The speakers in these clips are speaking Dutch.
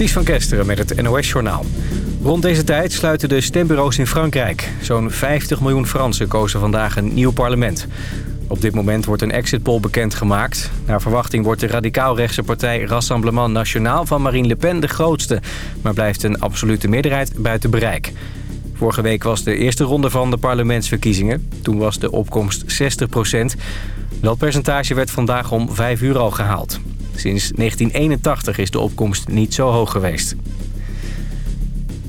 Ties van Kesteren met het NOS-journaal. Rond deze tijd sluiten de stembureaus in Frankrijk. Zo'n 50 miljoen Fransen kozen vandaag een nieuw parlement. Op dit moment wordt een exit poll bekendgemaakt. Naar verwachting wordt de radicaalrechtse partij Rassemblement National van Marine Le Pen de grootste. Maar blijft een absolute meerderheid buiten bereik. Vorige week was de eerste ronde van de parlementsverkiezingen. Toen was de opkomst 60 procent. Dat percentage werd vandaag om 5 uur al gehaald. Sinds 1981 is de opkomst niet zo hoog geweest.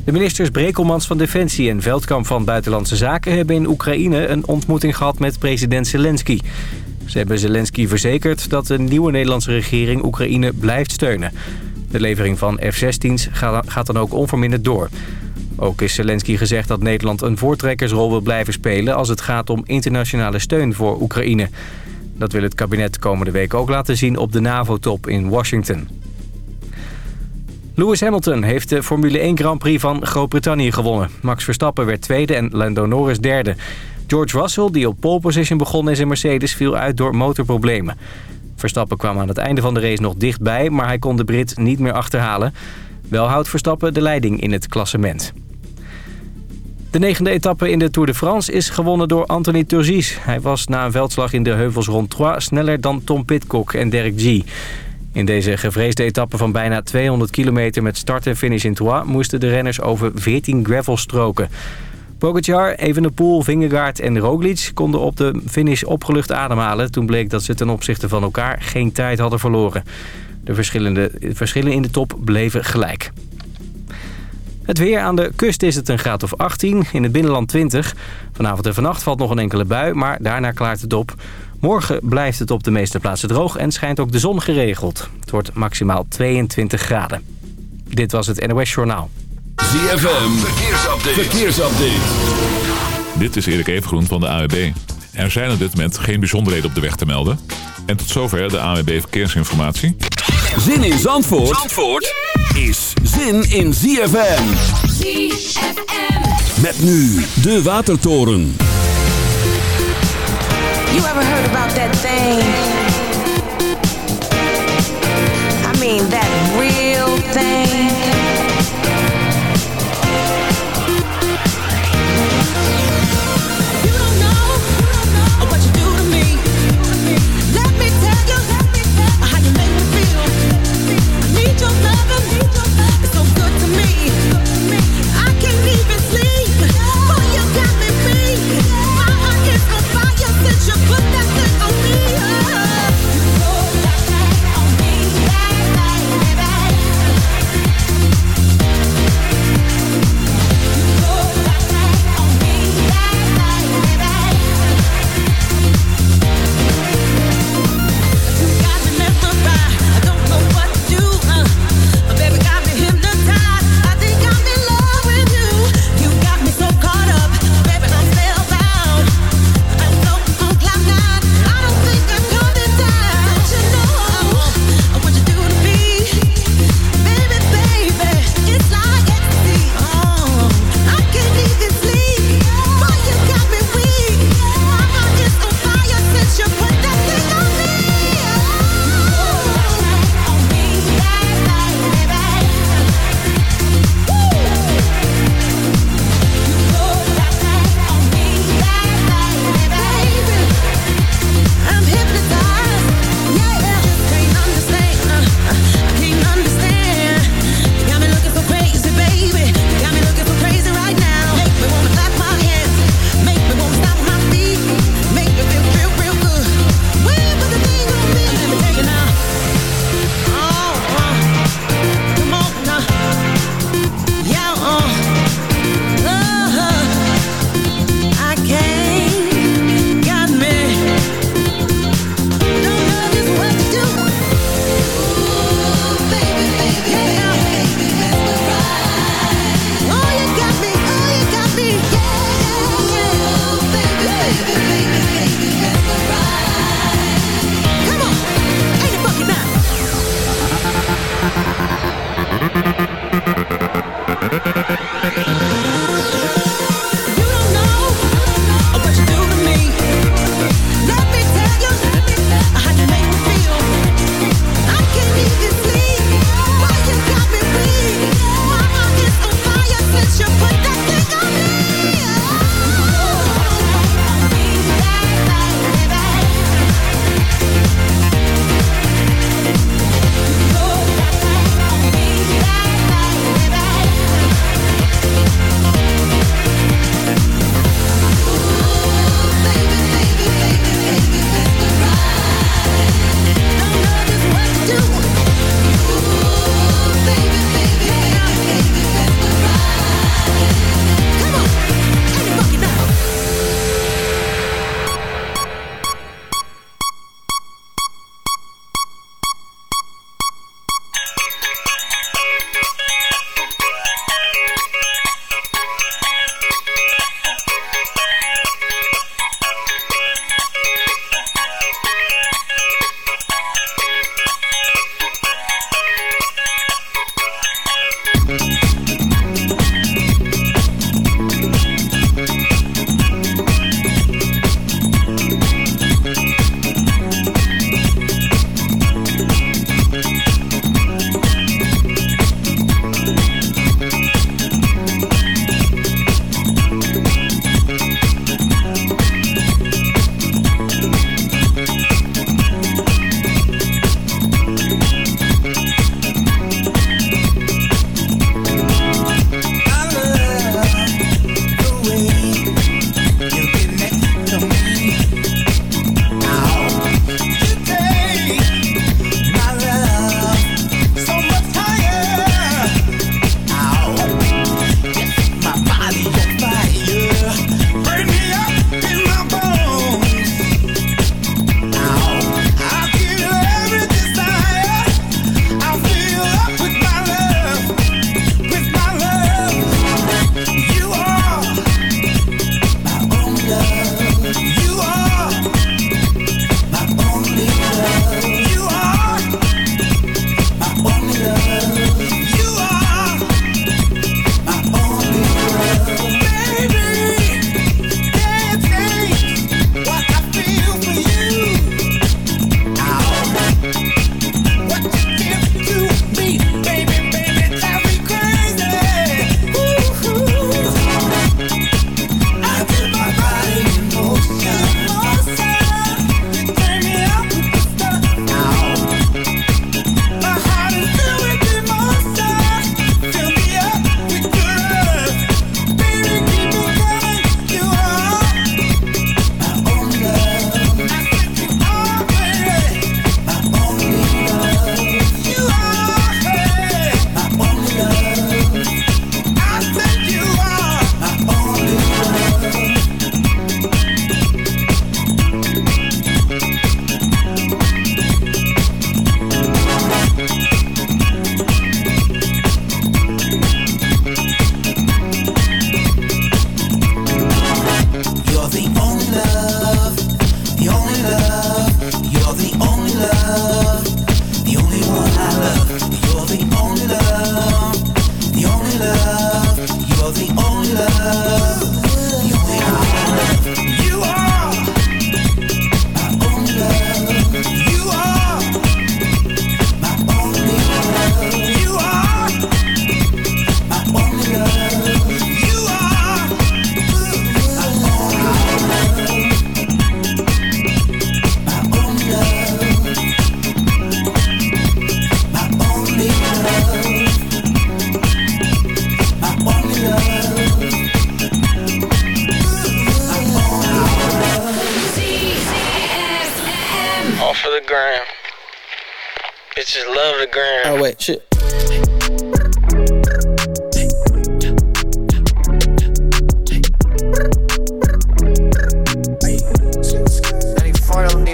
De ministers Brekelmans van Defensie en Veldkamp van Buitenlandse Zaken... hebben in Oekraïne een ontmoeting gehad met president Zelensky. Ze hebben Zelensky verzekerd dat de nieuwe Nederlandse regering Oekraïne blijft steunen. De levering van F-16's gaat dan ook onverminderd door. Ook is Zelensky gezegd dat Nederland een voortrekkersrol wil blijven spelen... als het gaat om internationale steun voor Oekraïne. Dat wil het kabinet komende week ook laten zien op de NAVO-top in Washington. Lewis Hamilton heeft de Formule 1 Grand Prix van Groot-Brittannië gewonnen. Max Verstappen werd tweede en Lando Norris derde. George Russell, die op pole position begon in zijn Mercedes, viel uit door motorproblemen. Verstappen kwam aan het einde van de race nog dichtbij, maar hij kon de Brit niet meer achterhalen. Wel houdt Verstappen de leiding in het klassement. De negende etappe in de Tour de France is gewonnen door Anthony Turgis. Hij was na een veldslag in de heuvels rond Troyes sneller dan Tom Pitcock en Derek G. In deze gevreesde etappe van bijna 200 kilometer met start en finish in Troyes... moesten de renners over 14 gravelstroken. Pogacar, Evenepoel, Vingegaard en Roglic konden op de finish opgelucht ademhalen... toen bleek dat ze ten opzichte van elkaar geen tijd hadden verloren. De verschillende, verschillen in de top bleven gelijk. Het weer aan de kust is het een graad of 18, in het binnenland 20. Vanavond en vannacht valt nog een enkele bui, maar daarna klaart het op. Morgen blijft het op de meeste plaatsen droog en schijnt ook de zon geregeld. Het wordt maximaal 22 graden. Dit was het NOS Journaal. ZFM, verkeersupdate. verkeersupdate. Dit is Erik Evengroen van de AWB. Er zijn op dit moment geen bijzonderheden op de weg te melden. En tot zover de AWB Verkeersinformatie. Zin in Zandvoort, Zandvoort is zin in ZFM. ZFM. Met nu de Watertoren. You ever heard about that thing?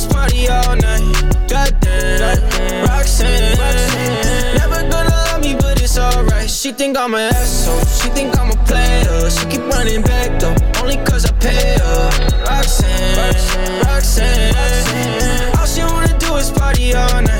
Is party all night. Goddamn, Roxanne. Never gonna love me, but it's alright. She think I'm an asshole. She think I'm a player. She keep running back though, only cause I pay her. Roxanne. Roxanne. All she wanna do is party all night.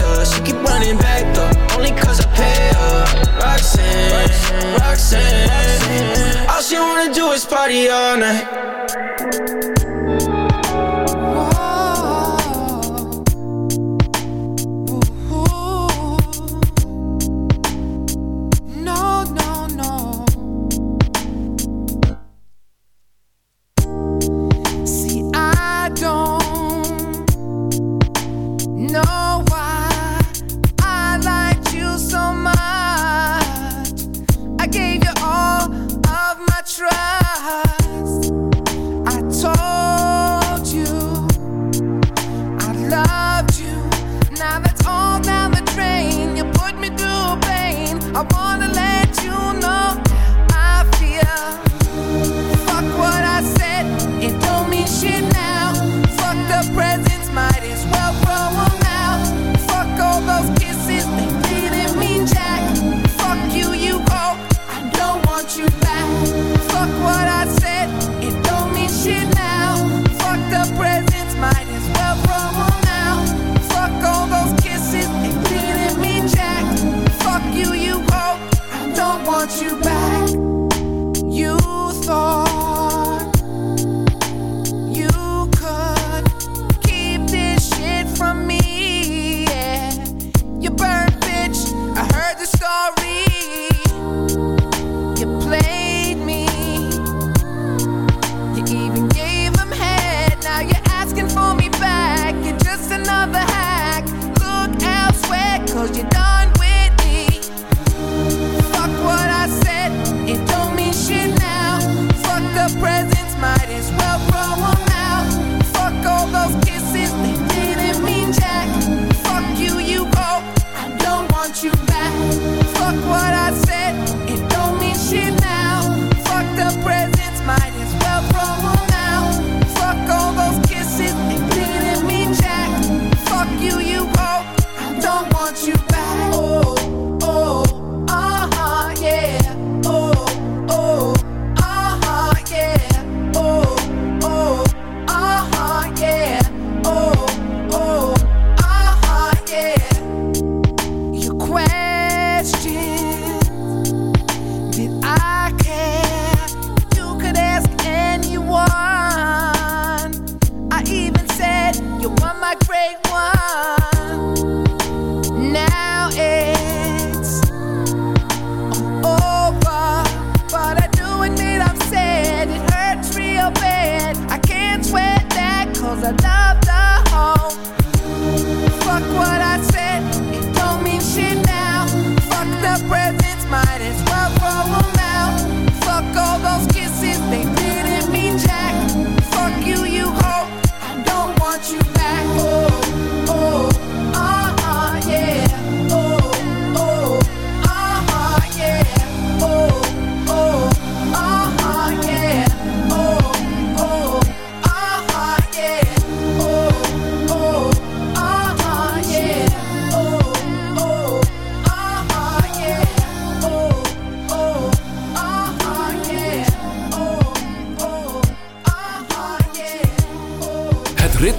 I'm. She keep running back though, only cause I pay her. Roxanne, Roxanne. All she wanna do is party all night.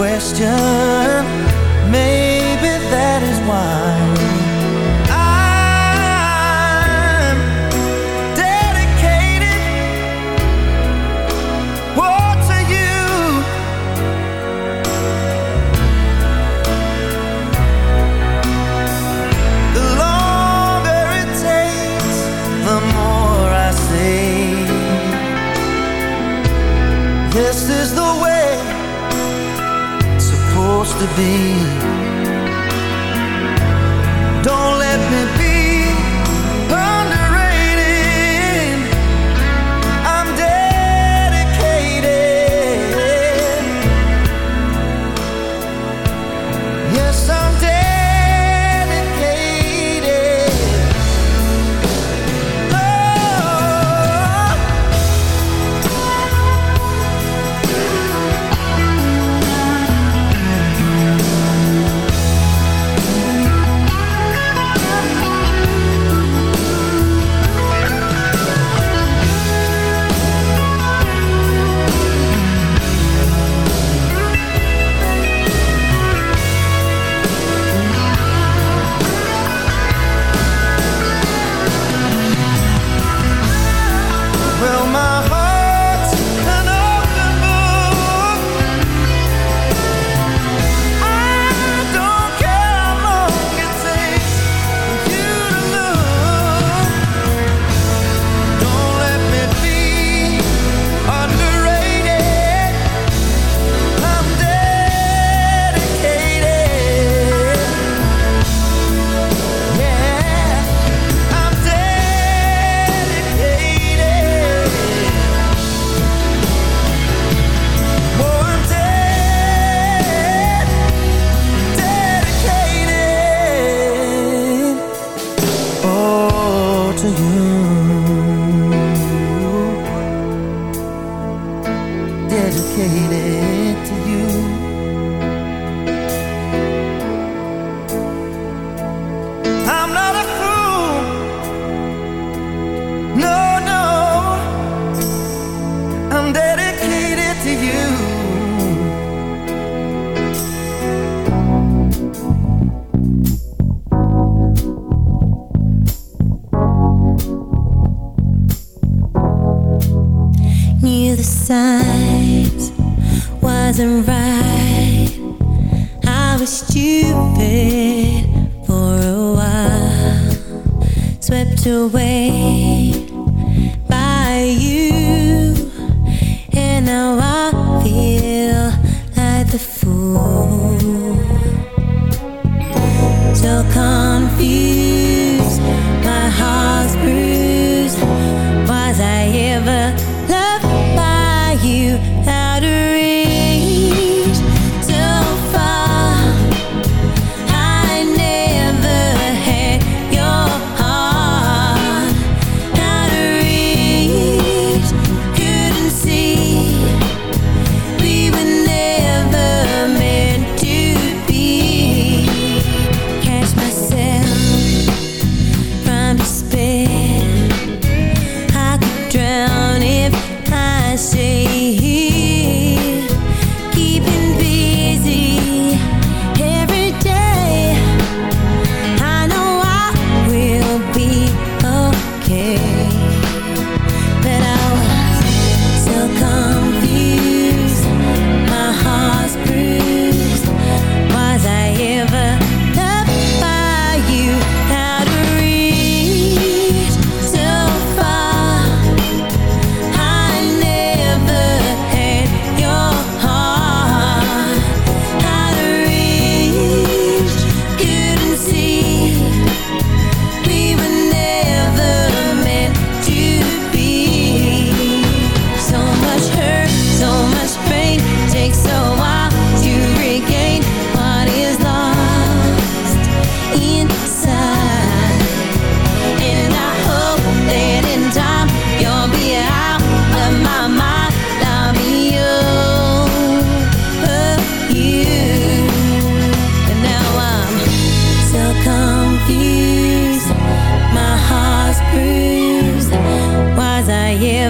question.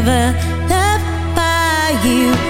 I ever loved by you?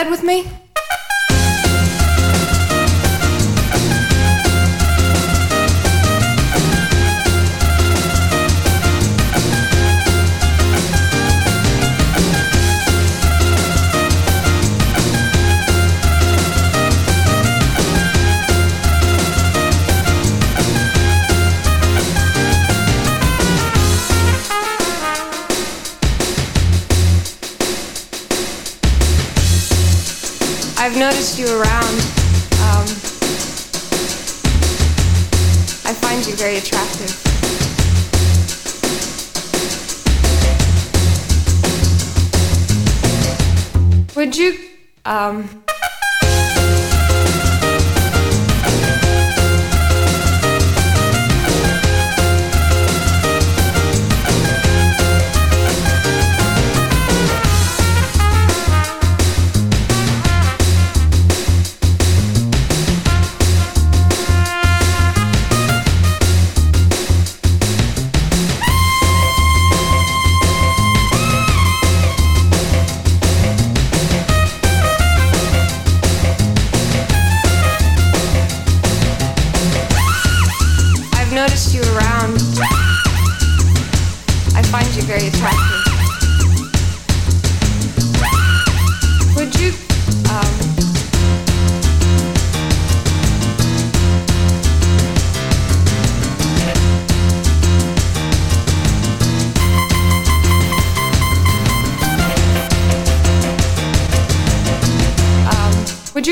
bed with me? find you very attractive. Would you, um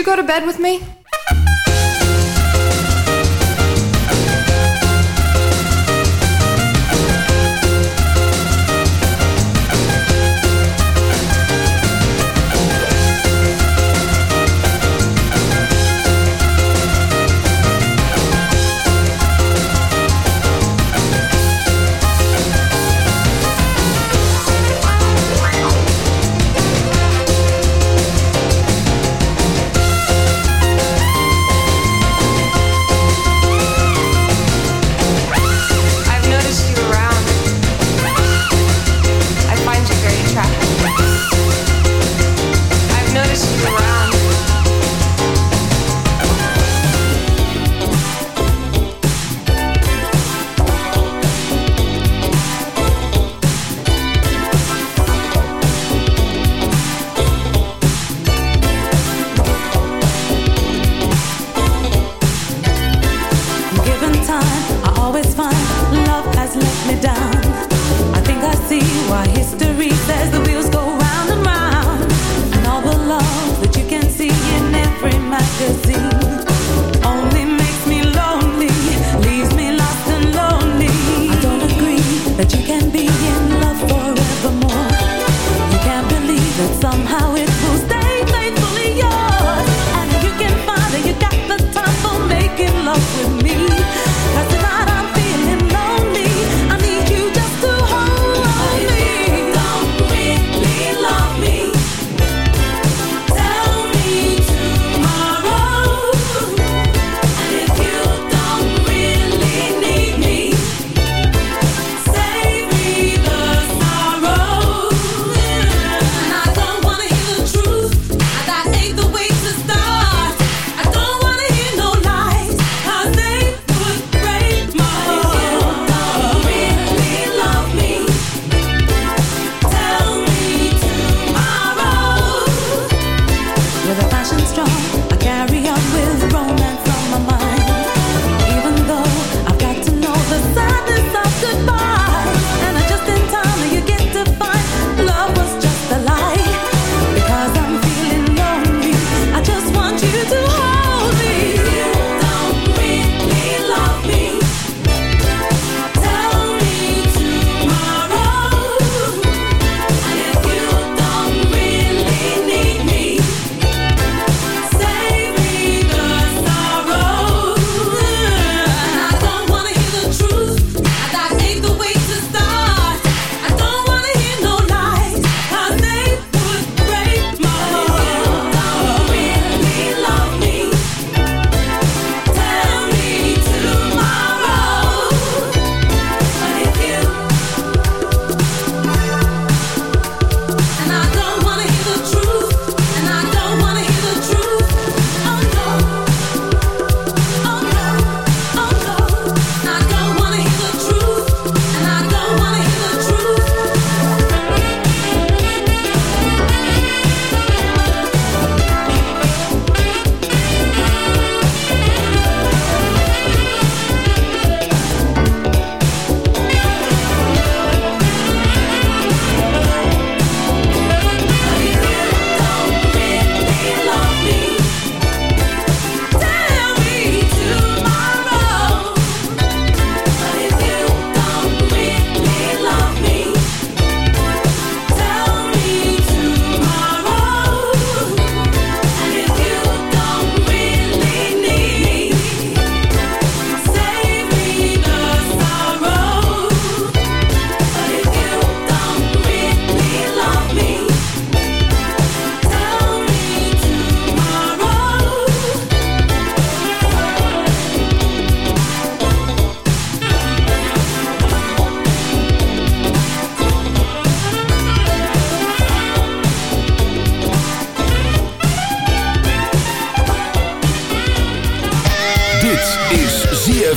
go to bed with me?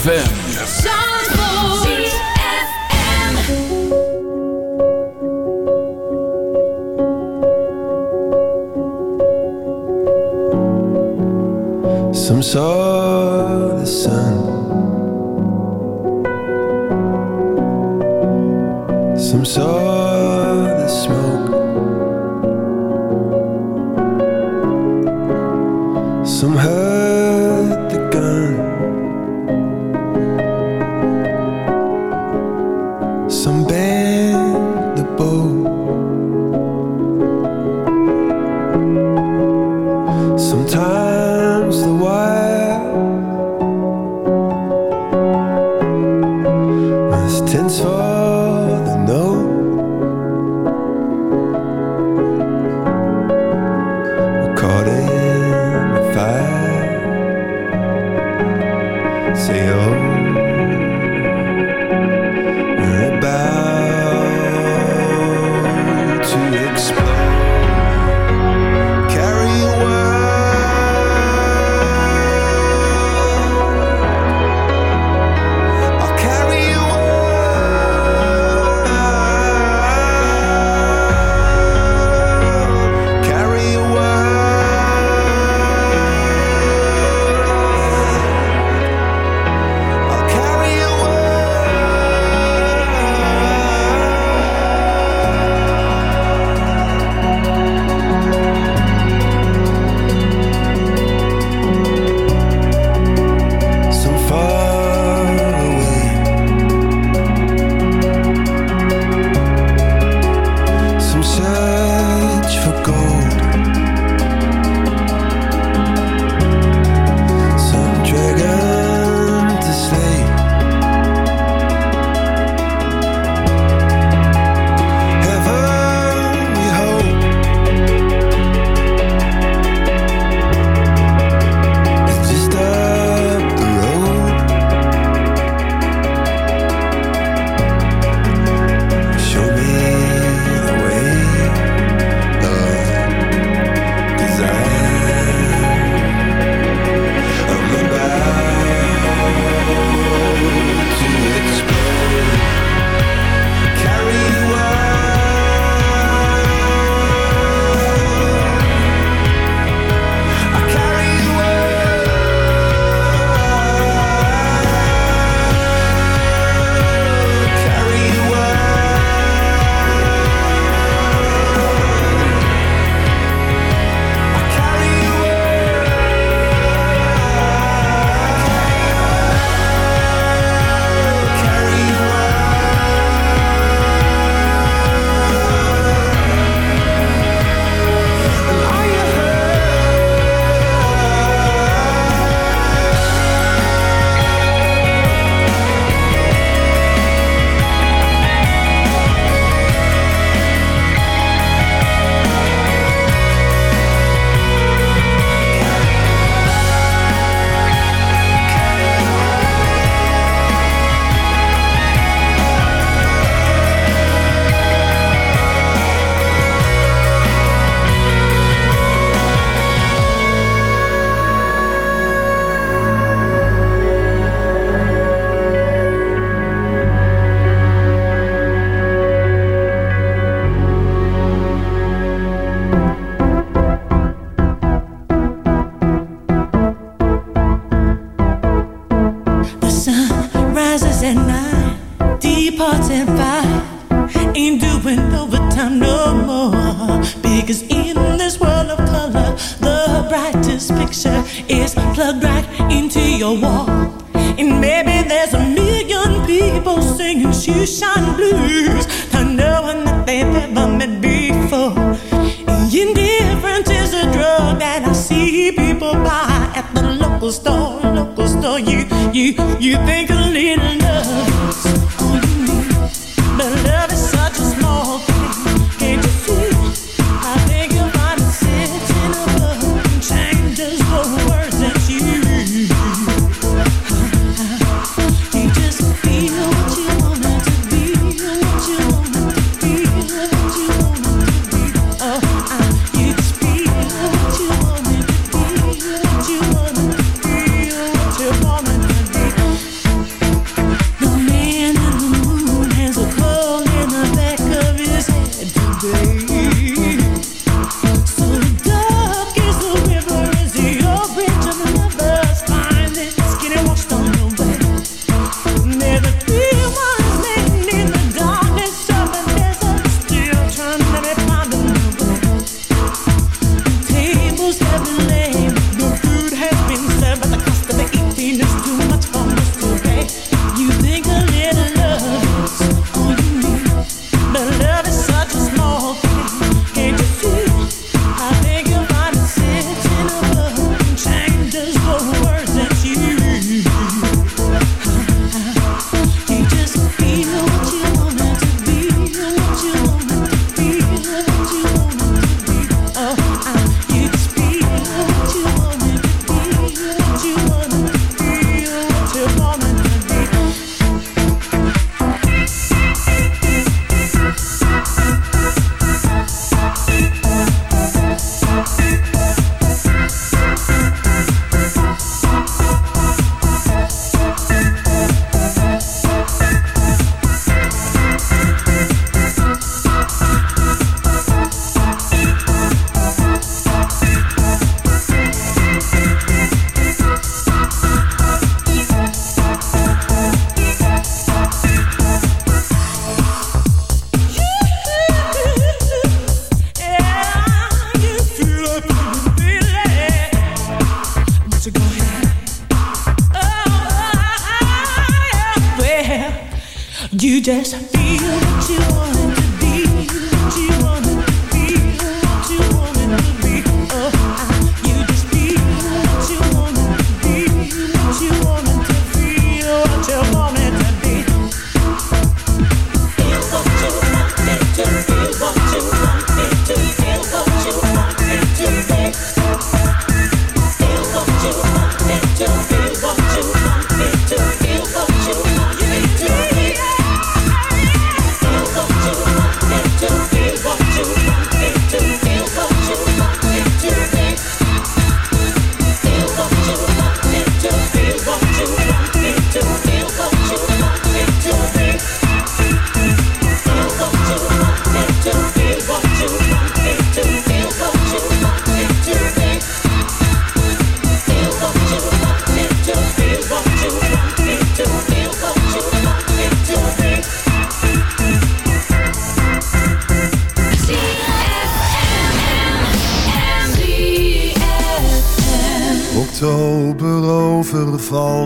ZFM. You, you, think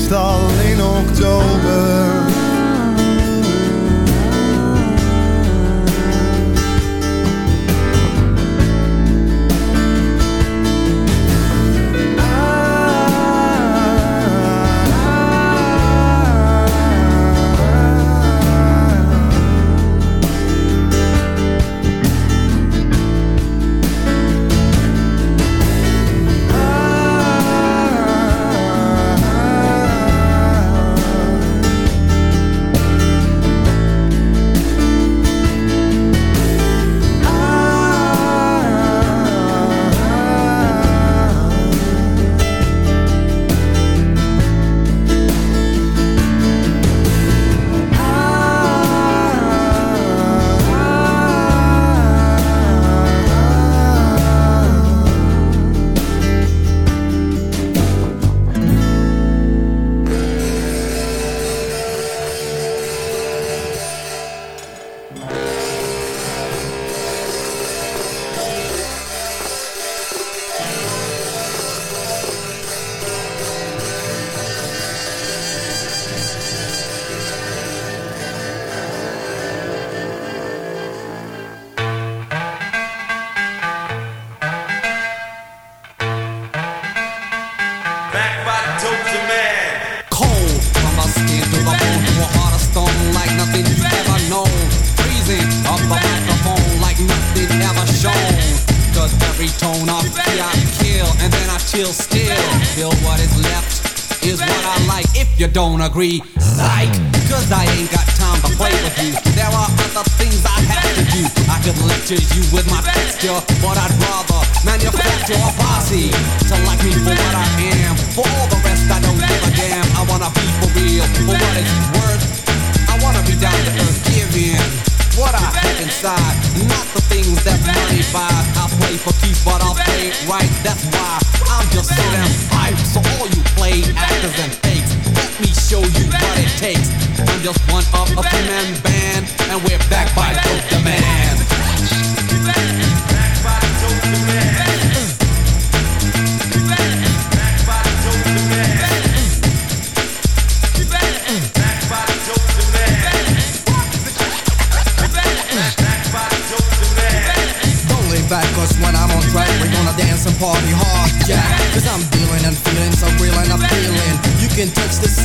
Meestal in oktober. Agree,